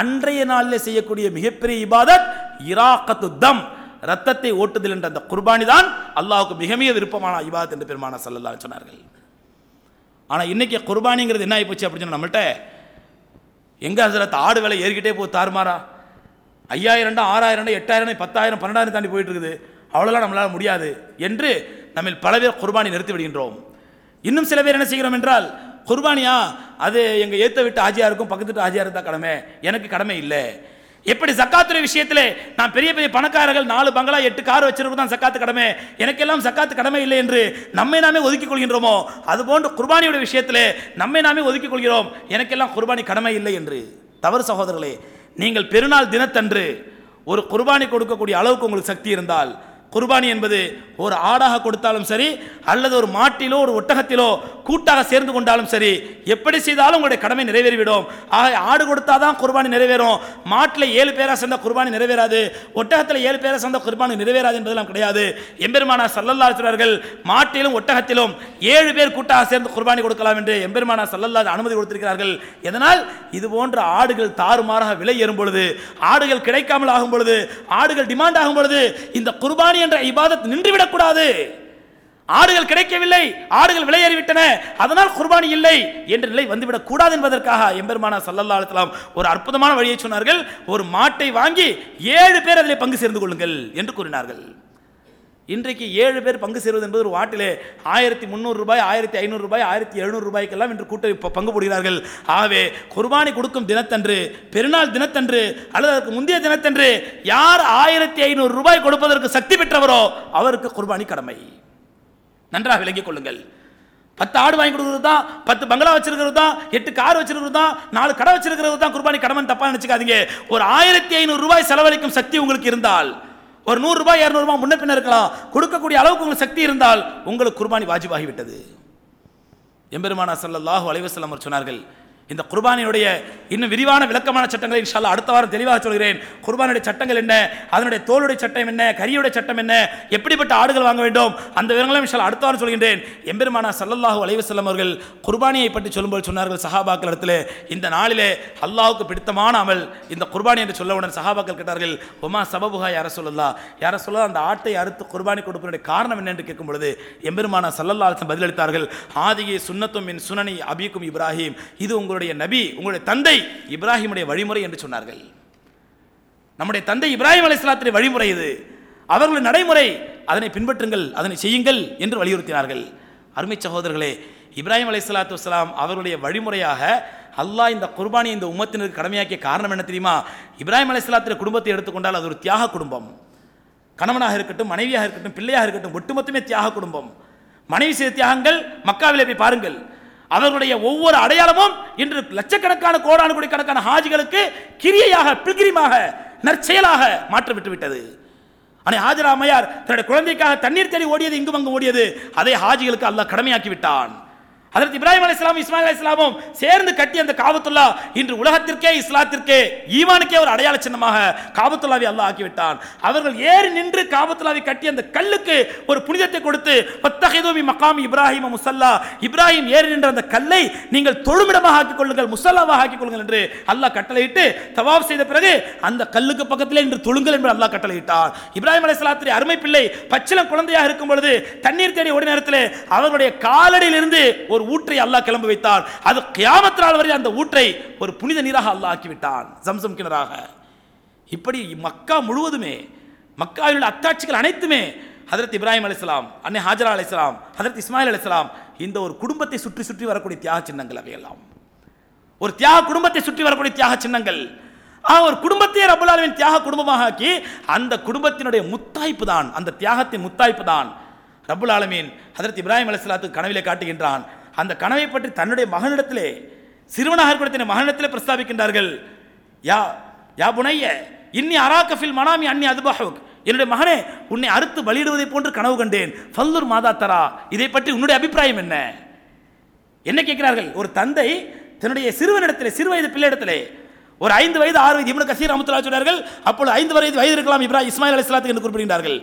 [SPEAKER 1] அன்றைய நாளில் செய்யக்கூடிய மிகப்பெரிய இபாதத் இராக்கத்து தம் ரத்தத்தை ஓட்டுதல் என்ற அந்த குர்பானி தான் அல்லாவுக்கு மிக மிக விருப்பமான இபாதத் என்று பெருமான சல்லல்லா சொன்னார்கள். ஆனால் இன்றைக்கி குர்பானிங்கிறது என்ன ஆகி போச்சு அப்படின்னு சொன்னா எங்கே எங்க ஹசரத் ஆடு விலை ஏறிக்கிட்டே போகுது தாறுமாறா. ஐயாயிரம் ஆறாயிரம் எட்டாயிரம் பத்தாயிரம் பன்னெண்டாயிரம் தாண்டி போயிட்டு இருக்குது. அவ்வளோலாம் நம்மளால் முடியாது என்று நம்ம பல பேர் குர்பானி நிறுத்தி விடுகின்றோம். இன்னும் சில பேர் என்ன செய்கிறோம் என்றால் குர்பானியா அது எங்கள் ஏற்ற விட்டு ஆஜியாருக்கும் பக்கத்து விட்டு ஆஜியாருக்கு தான் கடமை. எனக்கு கடமை இல்லை. எப்படி சக்காத்துடைய விஷயத்தில் நான் பெரிய பெரிய பணக்காரர்கள் நாலு பங்களா எட்டு கார் வச்சிருக்கும் தான் சக்காத்து கடமை. எனக்கெல்லாம் சக்காத்து கடமை இல்லை என்று நம்மை நாமே ஒதுக்கிக் கொள்கின்றோமோ? அதுபோன்று குர்பானியோட விஷயத்தில் நம்மை நாமே ஒதுக்கிக் கொள்கிறோம். எனக்கெல்லாம் குர்பானி கடமை இல்லை என்று. தவறு சகோதரர்களே நீங்கள் பெருநாள் தினத்தன்று ஒரு குர்பானி கொடுக்கக்கூடிய அளவுக்கு உங்களுக்கு சக்தி இருந்தால் குர்பானி என்பது ஒரு ஆடாக கொடுத்தாலும் சரி அல்லது ஒரு மாட்டிலோ ஒரு ஒட்டகத்திலோ கூட்டாக சேர்ந்து கொண்டாலும் சரி எப்படி செய்தாலும் உங்களுடைய கடமை நிறைவேறிவிடும். ஆக ஆடு கொடுத்தாதான் குர்பானி நிறைவேறும். மாட்டில் ஏழு பேராக சேர்ந்த குர்பானி நிறைவேறாது. ஒட்டகத்தில் ஏழு பேராக சேர்ந்த குர்பானி நிறைவேறாது என்பதெல்லாம் கிடையாது. எம்பெருமானா சல்லல்லா சொல்றார்கள் மாட்டிலும் ஒட்டகத்திலும் ஏழு பேர் கூட்டாக சேர்ந்து குர்பானி கொடுக்கலாம் என்று எம்பெருமானா சல்லல்லா அனுமதி கொடுத்திருக்கிறார்கள். எதனால் இது போன்ற ஆடுகள் தாறுமாறாக விலை ஏறும் பொழுது ஆடுகள் கிடைக்காமல் ஆகும் பொழுது ஆடுகள் டிமாண்ட் ஆகும் பொழுது இந்த குர்பானி என்ற இபாதத் நின்றுவிடக்கூடாது. ஆடுகள் கிடைக்கவில்லை ஆடுகள் விலையேறிவிட்டன அதனால் குர்பானி இல்லை என்ற நிலை வந்துவிடக் கூடாது என்பதற்காக எம்பெருமானா சல்லல்லா அலுவலாம் ஒரு அற்புதமான வழியை சொன்னார்கள். ஒரு மாட்டை வாங்கி ஏழு பேர் அதில் பங்கு சேர்ந்து கொள்ளுங்கள் என்று கூறினார்கள். இன்றைக்கு ஏழு பேர் பங்கு சேர்வது என்பது ஒரு வாட்டிலே ஆயிரத்தி முந்நூறு ரூபாய் ஆயிரத்தி ஐநூறு ரூபாய் ஆயிரத்தி எழுநூறு ரூபாய்க்கெல்லாம் இன்று கூட்ட பங்கு போடுகிறார்கள். ஆகவே குர்பானி கொடுக்கும் தினத்தன்று பெருநாள் தினத்தன்று அல்லது அதற்கு முந்தைய தினத்தன்று யார் ஆயிரத்தி ஐநூறு ரூபாய் கொடுப்பதற்கு சக்தி பெற்றவரோ அவருக்கு குர்பானி கடமை. நன்றாக விளங்கிக் கொள்ளுங்கள். பத்து ஆடு வாங்கி கொடுக்குறது தான் பத்து பங்களா வச்சிருக்கிறது தான் எட்டு கார் வச்சிருக்கிறது தான் நாலு கடை வச்சிருக்கிறது தான் குர்பானி கடமை தப்பாக நினச்சிக்காதீங்க. ஒரு ஆயிரத்தி ஐநூறு ரூபாய் செலவழிக்கும் சக்தி உங்களுக்கு இருந்தால் ஒரு நூறுரூபா இரநூறுபா முன்ன பின்ன இருக்கலாம். கொடுக்கக்கூடிய அளவுக்கு உங்களுக்கு சக்தி இருந்தால் உங்களுக்கு குர்பானி வாஜிபாகிவிட்டது எம்பெருமானா ஸல்லல்லாஹு அலைஹி சொன்னார்கள் இந்த குர்பானியுடைய இன்னும் விரிவான விளக்கமான சட்டங்களை இன்ஷால்லா அடுத்த வாரம் தெளிவாக சொல்கிறேன். குர்பானுடைய சட்டங்கள் என்ன? அதனுடைய தோலுடைய சட்டம் என்ன? கரியுடைய சட்டம் என்ன? எப்படிப்பட்ட ஆடுகள் வாங்க வேண்டும்? அந்த விவரங்களும் இன்ஷால்லா அடுத்த வாரம் சொல்கின்றேன். எம்பெருமானா சல்லல்லாஹு அலைவசல்லம் அவர்கள் குர்பானியை பற்றி சொல்லும்போது சொன்னார்கள் சஹாபாக்கள் இடத்துல இந்த நாளிலே அல்லாவுக்கு பிடித்தமான அமல் இந்த குர்பானி என்று சொல்லவுடன் சஹாபாக்கள் கேட்டார்கள் ஒமா சபபுகா யார சொல்லலா யார சொல்லலாம் அந்த ஆட்டை அறுத்து குர்பானி கொடுப்பதனுடைய காரணம் என்ன என்று கேட்கும் பொழுது எம்பெருமானா சல்லல்லா பதிலளித்தார்கள் ஆதியே சுன்னத்தும் மின் சுனனி அபிக்கும் இப்ராஹிம். இது உங்கள் உங்களுடைய நபி உங்களுடைய தந்தை இப்ராஹிமுடைய வழிமுறை என்று சொன்னார்கள். நம்முடைய தந்தை இப்ராஹிம் அலைஹிஸ்ஸலாத்துடைய வழிமுறை இது. அவர்களுடைய நடைமுறை அதனை பின்பற்றுங்கள் அதனை செய்யுங்கள் என்று வலியுறுத்தினார்கள். அருமை சகோதரர்களே இப்ராஹிம் அலி சலாத்து வலாம் அவர்களுடைய வழிமுறையாக அல்லாஹ் இந்த குர்பானி இந்த உம்மத்தினருக்கு கடமையாக்கிய காரணம் என்ன தெரியுமா? இப்ராஹிம் அலைஹிஸ்ஸலாத்துடைய குடும்பத்தை எடுத்துக்கொண்டால் அது ஒரு தியாக குடும்பம். கணவனாக இருக்கட்டும் மனைவியாக இருக்கட்டும் பிள்ளையாக இருக்கட்டும் ஒட்டுமொத்தமே தியாக குடும்பம். மனைவி செய்த தியாகங்கள் மக்காவிலே போய் பாருங்கள். அவர்களுடைய ஒவ்வொரு அடையாளமும் இன்று லட்சக்கணக்கான கோடானு கோடிக்கணக்கான ஹாஜிகளுக்கு கிரியையாக பில்கிரிமாக நற்செயலாக மாற்றிவிட்டு விட்டது. ஆனால் ஹாஜரா அம்மையார் தன்னுடைய குழந்தைக்காக தண்ணீர் தேடி ஓடியது இங்கும் அங்கு ஓடியது. அதை ஹாஜிகளுக்கு அல்லாஹ் கடமையாக்கி விட்டான். அதற்கு இப்ராஹிம் அலைஹிஸ்ஸலாம் இஸ்மாயில் அலைஹிஸ்ஸலாமும் சேர்ந்து கட்டி அந்த காபத்துல்லா இன்று உலகத்திற்கே இஸ்லாத்திற்கே ஈவானுக்கே ஒரு அடையாள சின்னமாக காபத்துல்லாவை அல்லாஹ் ஆக்கிவிட்டான். அவர்கள் ஏறி நின்று காபத்துல்லாவை கட்டி அந்த கல்லுக்கு ஒரு புனிதத்தை கொடுத்து பத்தகைதோமி மக்காம் இப்ராஹிம் முசல்லா. இப்ராஹிம் ஏறி நின்ற அந்த கல்லை நீங்கள் தொழுமிடமாக ஆக்கிக் கொள்ளுங்கள் முசல்லாவாக ஆக்கிக் கொள்ளுங்கள் என்று அல்லாஹ் கட்டளையிட்டு தவாப் செய்த பிறகு அந்த கல்லுக்கு பக்கத்தில் இன்று தொழுங்கள் என்று அல்லாஹ் கட்டளையிட்டார் இப்ராஹிம் அலைஹிஸ்ஸலாத்துடைய அருமை பிள்ளை பச்சிலம் குழந்தையாக இருக்கும் பொழுது தண்ணீர் தேடி ஓடின நேரத்தில் அவருடைய காலடியிலிருந்து ஒரு ஊற்றை அல்லாஹ் கிளம்ப வைத்தார் அது கியாமத் நாள் வரை அந்த ஊற்றை ஒரு புனித நீராக அல்லாஹ் ஆக்கிவிட்டான். ஜம்சம் கிணறாக. இப்படி மக்கா முழுவதுமே மக்காவில் உள்ள அத்தாட்சிகள் அனைத்துமே ஹதரத் இப்ராஹிம் அலிஸ்லாம் அன்னை ஹாஜரா அலிஸ்லாம் ஹதரத் இஸ்மாயில் அலிஸ்லாம் இந்த ஒரு குடும்பத்தை சுற்றி சுற்றி வரக்கூடிய தியாக சின்னங்கள் அவையெல்லாம். ஒரு தியாக குடும்பத்தை சுற்றி வரக்கூடிய தியாக சின்னங்கள். ஆ ஒரு குடும்பத்தையே ரபுல்லாலுவின் தியாக குடும்பமாக ஆக்கி அந்த குடும்பத்தினுடைய முத்தாய்ப்பு தான் அந்த தியாகத்தின் முத்தாய்ப்பு தான் ரபுல் ஆலமீன் ஹதரத் இப்ராஹிம் அலிஸ்லாத்துக்கு கனவிலே காட்டுகின்றான். அந்த கனவை பற்றி தன்னுடைய மகனிடத்திலே சிறுவனாக இருக்கக்கூடிய மகனிடத்திலே பிரஸ்தாபிக்கின்றார்கள். யா யா புனைய இன்னி அராக்கஃபில் மனாமி அன்னி அதுபாஹுக். என்னுடைய மகனே உன்னை அறுத்து பலியிடுவதை போன்று கனவு கண்டேன். ஃபல்லூர் மாதா தரா. இதை பற்றி உன்னுடைய அபிப்பிராயம் என்ன? என்ன கேட்கிறார்கள்? ஒரு தந்தை தன்னுடைய சிறுவனிடத்திலே சிறு வயது பிள்ளையிடத்திலே ஒரு ஐந்து வயது ஆறு வயது இப்னு கசீர் அமுத்துலா சொன்னார்கள் அப்பொழுது ஐந்து வயது வயது இருக்கலாம் இப்ராஹிம் இஸ்மாயில் அலைஹிஸ்ஸலாத்துக்கு என்று குறிப்பிடுகிறார்கள்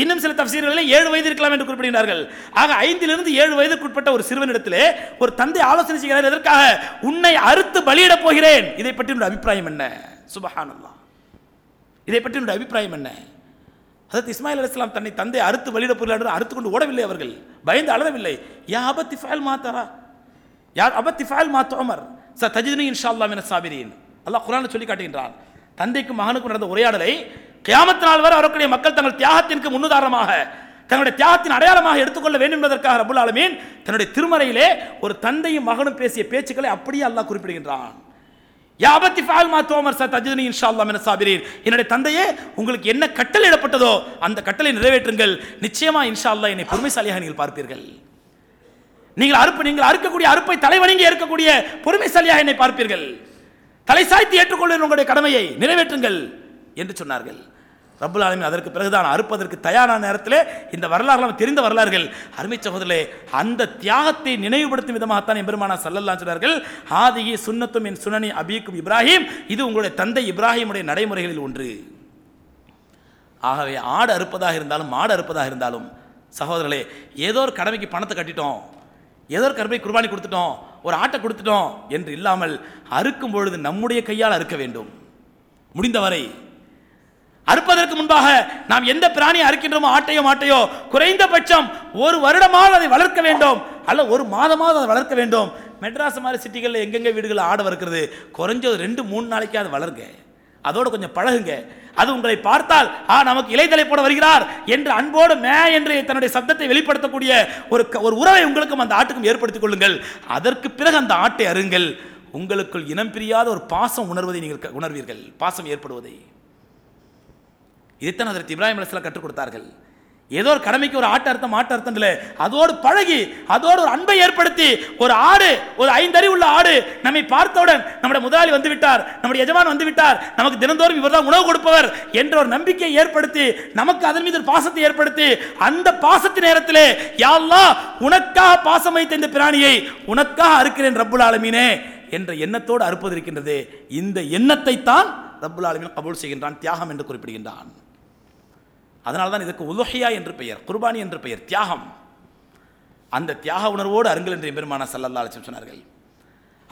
[SPEAKER 1] இன்னும் சில தஃசீர்களில் ஏழு வயது இருக்கலாம் என்று குறிப்பிடுகிறார்கள் ஆக ஐந்திலிருந்து ஏழு வயதுக்குட்பட்ட ஒரு சிறுவனிடத்திலே ஒரு தந்தை ஆலோசனை செய்கிறார். எதற்காக? உன்னை அறுத்து பலியிடப் போகிறேன். இதை பற்றி உன்னுடைய அபிப்பிராயம் என்ன? சுபஹானல்லாஹ். இதை பற்றி உன்னுடைய அபிப்பிராயம் என்ன? அதற்கு இஸ்மாயில் அலிஸ்லாம் தன்னை தந்தை அறுத்து வெளியிட பொருளாளர் அறுத்து கொண்டு ஓடவில்லை அவர்கள். பயந்து அழவில்லை யா அபத்தி ஃபயல் மாத்தாரா யார் அபத்தி ஃபயல் மாத்த உமர் ச தஜிதினி இன்ஷா அல்லா மின சாபிரீன். அல்லாஹ் குரானை சொல்லி காட்டுகின்றான். தந்தைக்கும் மகனுக்கும் நடந்த உரையாடலை கியாமத்து நாள் வரை வரக்கூடிய மக்கள் தங்கள் தியாகத்திற்கு முன்னுதாரணமாக தங்களுடைய தியாகத்தின் அடையாளமாக எடுத்துக்கொள்ள வேண்டும் என்பதற்காக ரபுல் ஆலமீன் தன்னுடைய திருமறையிலே ஒரு தந்தையும் மகனும் பேசிய பேச்சுக்களை அப்படியே அல்லாஹ் குறிப்பிடுகின்றான். யாபத்தி ஃபால்மா தோமர் சார் தஜினி இன்ஷா அல்லா மின சாபிரீன். என்னுடைய தந்தையே உங்களுக்கு என்ன கட்டளை இடப்பட்டதோ அந்த கட்டளை நிறைவேற்றுங்கள். நிச்சயமா இன்ஷா அல்லா என்னை பொறுமைசாலியாக நீங்கள் பார்ப்பீர்கள். நீங்கள் அறுப்பு நீங்கள் அறுக்கக்கூடிய அறுப்பை தலைவணங்கி ஏற்கக்கூடிய பொறுமைசாலியாக என்னை பார்ப்பீர்கள். தலை சாய்த்து ஏற்றுக்கொள்ளும் உங்களுடைய கடமையை நிறைவேற்றுங்கள் என்று சொன்னார்கள். ரப்புல் ஆலமின் அதற்கு பிறகுதான் அறுப்பதற்கு தயாரான நேரத்தில் இந்த வரலாறுலாம் தெரிந்த வரலாறுகள். அருமை சகோதரே அந்த தியாகத்தை நினைவுபடுத்தும் விதமாகத்தான் எம்பெருமானா சல்லல்லா சொன்னார்கள். ஆதிகி சுன்னத்தும் என் சுனனி அபீக்கும் இப்ராஹிம். இது உங்களுடைய தந்தை இப்ராஹிமுடைய நடைமுறைகளில் ஒன்று. ஆகவே ஆடு அறுப்பதாக இருந்தாலும் மாடு அறுப்பதாக இருந்தாலும் சகோதரர்களே ஏதோ ஒரு கடமைக்கு பணத்தை கட்டிட்டோம் ஏதோ ஒரு கடமை குர்பானி கொடுத்துட்டோம் ஒரு ஆட்டை கொடுத்துட்டோம் என்று இல்லாமல் அறுக்கும் பொழுது நம்முடைய கையால் அறுக்க வேண்டும். முடிந்தவரை அறுப்பதற்கு முன்பாக நாம் எந்த பிராணியை அறுக்கின்றோமோ ஆட்டையோ மாட்டையோ குறைந்தபட்சம் ஒரு வருடமாவது அதை வளர்க்க வேண்டும். அல்ல ஒரு மாதமாவது அதை வளர்க்க வேண்டும். மெட்ராஸ் மாதிரி சிட்டிகளில் எங்கெங்க வீடுகளில் ஆடு வளர்க்கிறது? குறைஞ்சது ரெண்டு மூணு நாளைக்கு அது வளருங்க. அதோடு கொஞ்சம் பழகுங்க. அது உங்களை பார்த்தால் ஆ நமக்கு இலைதலை போட வருகிறார் என்று அன்போடு மே என்று தன்னுடைய சத்தத்தை வெளிப்படுத்தக்கூடிய ஒரு ஒரு உறவை உங்களுக்கும் அந்த ஆட்டுக்கும் ஏற்படுத்திக் கொள்ளுங்கள். அதற்கு பிறகு அந்த ஆட்டை அருங்கள் உங்களுக்குள் இனம் பிரியாத ஒரு பாசம் உணர்வதை நீங்கள் க- உணர்வீர்கள். பாசம் ஏற்படுவதை. இதைத்தான் அதற்கு இப்ராஹிம் அலிஸ்லாம் கற்றுக் கொடுத்தார்கள். ஏதோ ஒரு கடமைக்கு ஒரு ஆட்ட அர்த்தம் ஆட்டு அர்த்தம் இல்லை. அதோடு பழகி அதோடு ஒரு அன்பை ஏற்படுத்தி ஒரு ஆடு ஒரு ஐந்தறி உள்ள ஆடு நம்மை பார்த்தவுடன் நம்முடைய முதலாளி வந்து விட்டார் நம்முடைய எஜமான் வந்து விட்டார் நமக்கு தினந்தோறும் இவர்தான் உணவு கொடுப்பவர் என்ற ஒரு நம்பிக்கையை ஏற்படுத்தி நமக்கு அதன் மீது ஒரு பாசத்தை ஏற்படுத்தி அந்த பாசத்தின் நேரத்திலே யாழ்லா உனக்காக பாசம் வைத்த இந்த பிராணியை உனக்காக அறுக்கிறேன் ரப்புல் ஆலமீனே என்ற எண்ணத்தோடு அறுப்பது இருக்கின்றது. இந்த எண்ணத்தை தான் ரப்புல் ஆலமீன் கபூல் செய்கின்றான் தியாகம் என்று குறிப்பிடுகின்றான். அதனால தான் இதற்கு உலுஹியா என்று பெயர் குர்பானி என்று பெயர் தியாகம். அந்த தியாக உணர்வோடு அருங்கள் என்று பெருமான சல்லல்லா அலிசம் சொன்னார்கள்.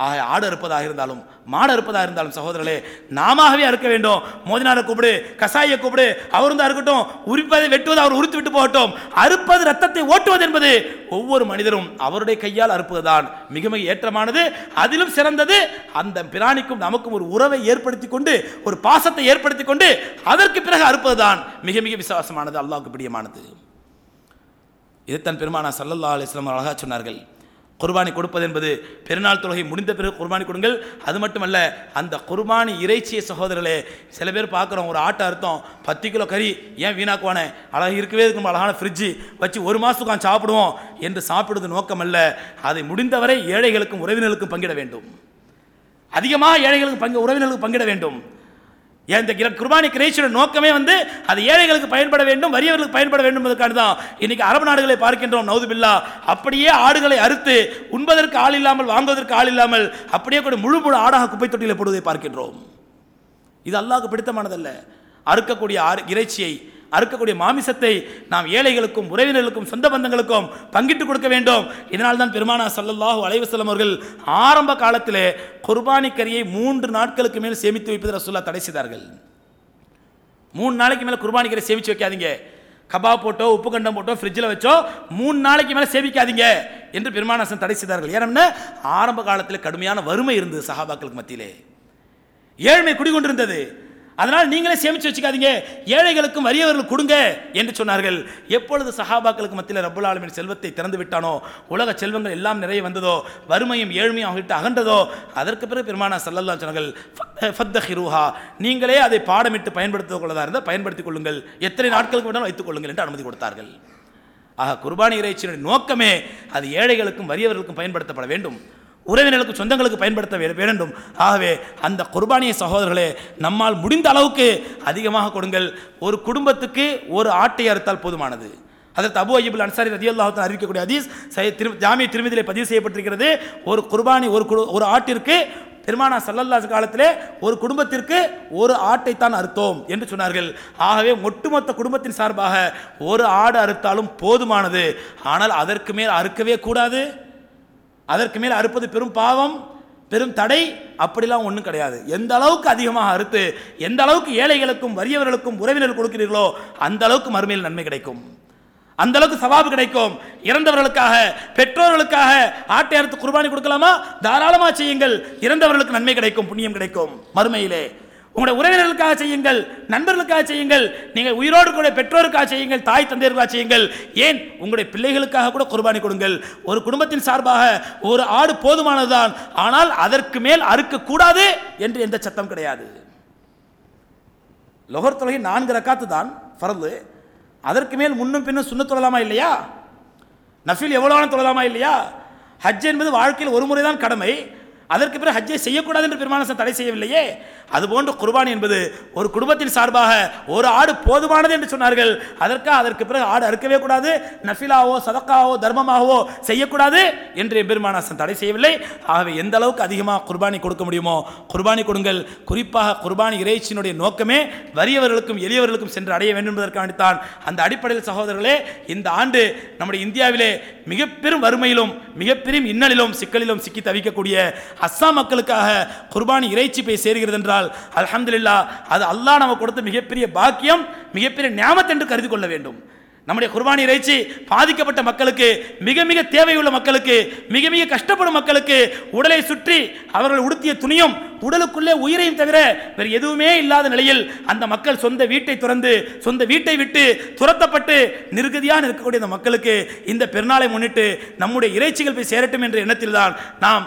[SPEAKER 1] ஆக ஆடு அறுப்பதாக இருந்தாலும் மாடு அறுப்பதாக இருந்தாலும் சகோதரர்களே நாமவே அறுக்க வேண்டும். மோதினாரை கூப்பிடு கசாயை கூப்பிடு அவர் தான் இருக்கட்டும். உரிப்பதை வெட்டுவது அவர் உரித்து விட்டு போகட்டும். அறுப்பது ரத்தத்தை ஓட்டுவது என்பது ஒவ்வொரு மனிதரும் அவருடைய கையால் அறுப்பதுதான். மிக மிக ஏற்றமானது அதிலும் சிறந்தது. அந்த பிராணிக்கும் நமக்கும் ஒரு உறவை ஏற்படுத்தி கொண்டு ஒரு பாசத்தை ஏற்படுத்தி கொண்டு அதற்கு பிறகு அறுப்பதுதான் மிக மிக விசுவாசமானது அல்லாவுக்கு பிரியமானது. இதைத்தான் பெருமானா சல்லல்லா அலிஸ்லாம் அழகா சொன்னார்கள். குர்பானி கொடுப்பது என்பது பெருநாள் தொழுகை முடிந்த பிறகு குர்பானி கொடுங்கள். அது மட்டுமல்ல அந்த குர்பானி இறைச்சியை சகோதரர்களே சில பேர் பார்க்குறோம் ஒரு ஆட்டை அர்த்தம் பத்து கிலோ கறி ஏன் வீணாக்குவானே? அழகாக இருக்கவே இருக்கும் அழகான ஃப்ரிட்ஜு வச்சு ஒரு மாதத்துக்கு சாப்பிடுவோம் என்று சாப்பிடுவது நோக்கமல்ல. அதை முடிந்தவரை ஏழைகளுக்கும் உறவினர்களுக்கும் பங்கிட வேண்டும். அதிகமாக ஏழைகளுக்கு பங்கு உறவினர்களுக்கு பங்கிட வேண்டும். இந்த கிர- குர்பானி கிரேச்சியோட நோக்கமே வந்து அது ஏழைகளுக்கு பயன்பட வேண்டும் வறியவர்களுக்கு பயன்பட வேண்டும் என்பதற்காக தான் இன்னைக்கு அரபு நாடுகளை பார்க்கின்றோம் நவுதுபில்லா. அப்படியே ஆடுகளை அறுத்து உண்பதற்கு ஆள் இல்லாமல் வாங்குவதற்கு ஆள் இல்லாமல் அப்படியே கூட முழு முழு ஆடாக குப்பை தொட்டியில் போடுவதை பார்க்கின்றோம். இது அல்லாவுக்கு பிடித்தமானதல்ல. அறுக்கக்கூடிய ஆறு- இறைச்சியை அறுக்கக்கூடிய மாமிசத்தை நாம் ஏழைகளுக்கும் உறவினர்களுக்கும் சொந்த பந்தங்களுக்கும் பங்கிட்டு கொடுக்க வேண்டும். இதனால் தான் பெருமானா சல்லல்லாஹு அலைவசல்லம் அவர்கள் ஆரம்ப காலத்திலே குர்பானி கரியை மூன்று நாட்களுக்கு மேல் சேமித்து வைப்பது ரசூல்லா தடை செய்தார்கள். மூணு நாளைக்கு மேலே குர்பானி கறி சேமிச்சு வைக்காதீங்க. கபாப் போட்டோ உப்பு கண்டம் போட்டோ ஃப்ரிட்ஜில் வச்சோ மூணு நாளைக்கு மேலே சேமிக்காதீங்க என்று பெருமானாசன் தடை செய்தார்கள். ஏன்னா ஆரம்ப காலத்தில் கடுமையான வறுமை இருந்தது சஹாபாக்களுக்கு மத்தியிலே. ஏழ்மை குடிகொண்டிருந்தது. அதனால் நீங்களே சேமித்து வச்சுக்காதீங்க. ஏழைகளுக்கும் வறியவர்களுக்கு கொடுங்க என்று சொன்னார்கள். எப்பொழுது சஹாபாக்களுக்கு மத்தியில் ரப்புல் ஆலமின் செல்வத்தை திறந்து விட்டானோ உலக செல்வங்கள் எல்லாம் நிறைய வந்ததோ வறுமையும் ஏழ்மையும் அவங்ககிட்ட அகன்றதோ அதற்கு பிறகு பெருமானா சல்லல்லா சொன்னார்கள் நீங்களே அதை பாடமிட்டு பயன்படுத்திக் கொள்ளதாக இருந்தால் பயன்படுத்திக் கொள்ளுங்கள். எத்தனை நாட்களுக்கு வேணாலும் வைத்துக் கொள்ளுங்கள் என்று அனுமதி கொடுத்தார்கள். ஆக குர்பானி இறைச்சியினுடைய நோக்கமே அது ஏழைகளுக்கும் வறியவர்களுக்கும் பயன்படுத்தப்பட வேண்டும். உறவினர்களுக்கு சொந்தங்களுக்கு பயன்படுத்த வேண்டும் ஆகவே அந்த குர்பானிய சகோதரர்களே நம்மால் முடிந்த அளவுக்கு அதிகமாக கொடுங்கள். ஒரு குடும்பத்துக்கு ஒரு ஆட்டை அறுத்தால் போதுமானது. அதற்கு அபு அய்யபுல் அன்சாரி ரதியல்லாஹு அறிவிக்கக்கூடிய அதீஸ் சை- திரு ஜாமிய திருமதியிலே பதிவு செய்யப்பட்டிருக்கிறது. ஒரு குர்பானி ஒரு குடு- ஒரு ஆட்டிற்கு பெருமானா சல்லல்லாஸ் காலத்திலே ஒரு குடும்பத்திற்கு ஒரு ஆட்டை தான் அறுத்தோம் என்று சொன்னார்கள். ஆகவே ஒட்டுமொத்த குடும்பத்தின் சார்பாக ஒரு ஆடு அறுத்தாலும் போதுமானது. ஆனால் அதற்கு மேல் அறுக்கவே கூடாது. அதற்கு மேல் அறுப்பது பெரும் பாவம் பெரும் தடை அப்படிலாம் ஒன்றும் கிடையாது. எந்த அளவுக்கு அதிகமாக அறுத்து எந்த அளவுக்கு ஏழைகளுக்கும் வறியவர்களுக்கும் உறவினர்கள் கொடுக்கிறீர்களோ அந்த அளவுக்கு மறுமையில் நன்மை கிடைக்கும். அந்த அளவுக்கு சவாபு கிடைக்கும். இறந்தவர்களுக்காக பெற்றோர்களுக்காக ஆட்டை அறுத்து குர்பானி கொடுக்கலாமா? தாராளமாக செய்யுங்கள். இறந்தவர்களுக்கு நன்மை கிடைக்கும் புண்ணியம் கிடைக்கும். மறுமையிலே உங்களுடைய உறவினர்களுக்காக செய்யுங்கள் நண்பர்களுக்காக செய்யுங்கள் நீங்கள் உயிரோடு கூட பெற்றோருக்காக செய்யுங்கள் தாய் தந்தையருக்காக செய்யுங்கள். ஏன்? உங்களுடைய பிள்ளைகளுக்காக கூட குர்பானி கொடுங்கள். ஒரு குடும்பத்தின் சார்பாக ஒரு ஆடு போதுமானதுதான். ஆனால் அதற்கு மேல் அறுக்கக்கூடாது என்று எந்த சத்தம் கிடையாது. லொகர் தொலகை நான்கு ரக்காத்து தான் பரந்து அதற்கு மேல் முன்னும் பின்னும் சுண்ண தொழலாமா இல்லையா? நஃபில் எவ்வளவான தொழலாமா இல்லையா? ஹஜ் என்பது வாழ்க்கையில் ஒரு முறை தான் கடமை. அதற்கு பிறகு ஹஜ்ஜை செய்யக்கூடாது என்று பெருமானசன் தடை செய்யவில்லையே. அதுபோன்று குர்பானி என்பது ஒரு குடும்பத்தின் சார்பாக ஒரு ஆடு போதுமானது என்று சொன்னார்கள். அதற்காக அதற்கு பிறகு ஆடு அறுக்கவே கூடாது நஃபிலாவோ சதக்காவோ தர்மமாகவோ செய்யக்கூடாது என்று பெருமானாசன் தடை செய்யவில்லை. ஆகவே எந்த அளவுக்கு அதிகமாக குர்பானி கொடுக்க முடியுமோ குர்பானி கொடுங்கள். குறிப்பாக குர்பானி இறைச்சியினுடைய நோக்கமே வறியவர்களுக்கும் எளியவர்களுக்கும் சென்று அடைய வேண்டும் என்பதற்காகத்தான் அந்த அடிப்படையில் சகோதரர்களே இந்த ஆண்டு நம்முடைய இந்தியாவிலே மிக பெரும் வறுமையிலும் மிகப்பெரும் இன்னலிலும் சிக்கலிலும் சிக்கி தவிக்கக்கூடிய அஸ்ஸாம் மக்களுக்காக குர்பானி இறைச்சி போய் சேர்கிறது என்றால் அல்ஹம்துலில்லாஹ் அது அல்லாஹ் நமக்கு கொடுத்த மிகப்பெரிய பாக்கியம் மிகப்பெரிய ஞாபகத்தை என்று கருதி கொள்ள வேண்டும். நம்முடைய குர்பானி இறைச்சி பாதிக்கப்பட்ட மக்களுக்கு மிக மிக தேவையுள்ள மக்களுக்கு மிக மிக கஷ்டப்படும் மக்களுக்கு உடலை சுற்றி அவர்கள் உடுத்திய துணியும் உடலுக்குள்ளே உயிரையும் தவிர வேறு எதுவுமே இல்லாத நிலையில் அந்த மக்கள் சொந்த வீட்டை துறந்து சொந்த வீட்டை விட்டு துரத்தப்பட்டு நிர்கதியாக இருக்கக்கூடிய அந்த மக்களுக்கு இந்த பெருநாளை முன்னிட்டு நம்முடைய இறைச்சிகள் போய் சேரட்டும் என்ற எண்ணத்தில் தான் நாம்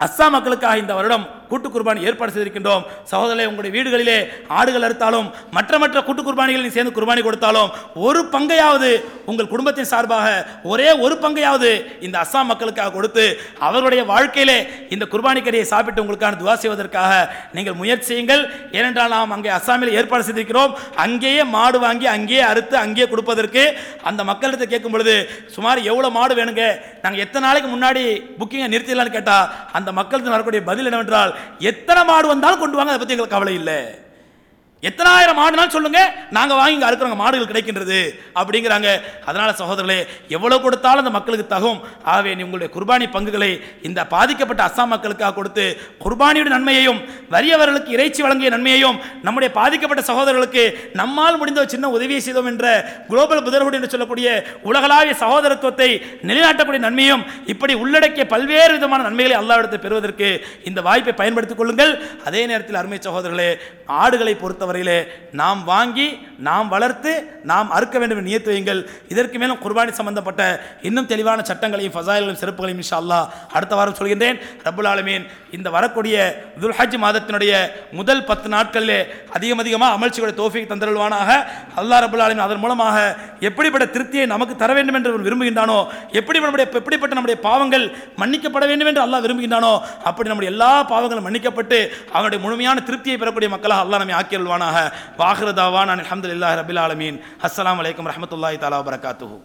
[SPEAKER 1] அஸ்ஸாம் மக்களுக்காக இந்த வருடம் கூட்டு குர்பானி ஏற்பாடு செய்திருக்கின்றோம். சகோதரே உங்களுடைய வீடுகளிலே ஆடுகள் அறுத்தாலும் மற்ற மற்ற கூட்டு குர்பானிகளில் சேர்ந்து குர்பானி கொடுத்தாலும் ஒரு பங்கையாவது உங்கள் குடும்பத்தின் சார்பாக ஒரே ஒரு பங்கையாவது இந்த அஸ்ஸாம் மக்களுக்காக கொடுத்து அவர்களுடைய வாழ்க்கையிலே இந்த குர்பானி கறியை சாப்பிட்டு உங்களுக்கான துவா செய்வதற்காக நீங்கள் முயற்சி செய்யுங்கள். ஏனென்றால் நாம் அங்கே அஸ்ஸாமில் ஏற்பாடு செய்திருக்கிறோம். அங்கேயே மாடு வாங்கி அங்கேயே அறுத்து அங்கேயே கொடுப்பதற்கு அந்த மக்களிடத்தை கேட்கும் பொழுது சுமார் எவ்வளோ மாடு வேணுங்க? நாங்கள் எத்தனை நாளைக்கு முன்னாடி புக்கிங்கை நிறுத்திடலான்னு கேட்டால் அந்த மக்களுக்கு வரக்கூடிய பதில் என்னவென்றால் எத்தனை மாடு வந்தாலும் கொண்டு வாங்க அதை பற்றி எங்களுக்கு கவலை இல்லை. எத்தனாயிரம் மாடுனாலும் சொல்லுங்க நாங்கள் வாங்கி இங்கே அறுக்கிறவங்க மாடுகள் கிடைக்கின்றது அப்படிங்கிறாங்க. அதனால சகோதரர்களே எவ்வளவு கொடுத்தாலும் அந்த மக்களுக்கு தகும். ஆகவே நீ உங்களுடைய குர்பானி பங்குகளை இந்த பாதிக்கப்பட்ட அஸ்ஸாம் மக்களுக்காக கொடுத்து குர்பானியுடைய நன்மையையும் வறியவர்களுக்கு இறைச்சி வழங்கிய நன்மையையும் நம்முடைய பாதிக்கப்பட்ட சகோதரர்களுக்கு நம்மால் முடிந்த ஒரு சின்ன உதவியை செய்தோம் என்ற குளோபல் புதர்ஹுட் என்று சொல்லக்கூடிய உலகளாவிய சகோதரத்துவத்தை நிலைநாட்டக்கூடிய நன்மையும் இப்படி உள்ளடக்கிய பல்வேறு விதமான நன்மைகளை அல்லாவிடத்தை பெறுவதற்கு இந்த வாய்ப்பை பயன்படுத்திக் கொள்ளுங்கள். அதே நேரத்தில் அருமை சகோதரர்களே ஆடுகளை பொறுத்த பொறுத்தவரையிலே நாம் வாங்கி நாம் வளர்த்து நாம் அறுக்க வேண்டும் என்று நியத்து வையுங்கள். இதற்கு மேலும் குர்பானி சம்பந்தப்பட்ட இன்னும் தெளிவான சட்டங்களையும் ஃபசாயில்களையும் சிறப்புகளையும் இன்ஷா அல்லாஹ் அடுத்த வாரம் சொல்கின்றேன். ரபுல் ஆலமீன் இந்த வரக்கூடிய துல்ஹஜ் மாதத்தினுடைய முதல் பத்து நாட்களிலே அதிகம் அதிகமாக அமல்ச்சியோட தோஃபிக் தந்தருள்வானாக. அல்லாஹ் ரபுல் ஆலமீன் அதன் மூலமாக எப்படிப்பட்ட திருப்தியை நமக்கு தர வேண்டும் என்று விரும்புகின்றானோ எப்படி நம்முடைய எப்படிப்பட்ட நம்முடைய பாவங்கள் மன்னிக்கப்பட வேண்டும் என்று அல்லாஹ் விரும்புகின்றானோ அப்படி நம்முடைய எல்லா பாவங்களும் மன்னிக்கப்பட்டு அவனுடைய முழுமையான திருப்தியை பெறக்கூடிய மக்களாக அல்லா நம்மை ஆக்கியல்வானாக வாஹிரதாவான் அலமதுல்லாஹ் ரபில் ஆலமீன். அஸ்லாம் வலைக்கம் ரஹமத்துல்லாஹி தாலா வபரகாத்துஹு.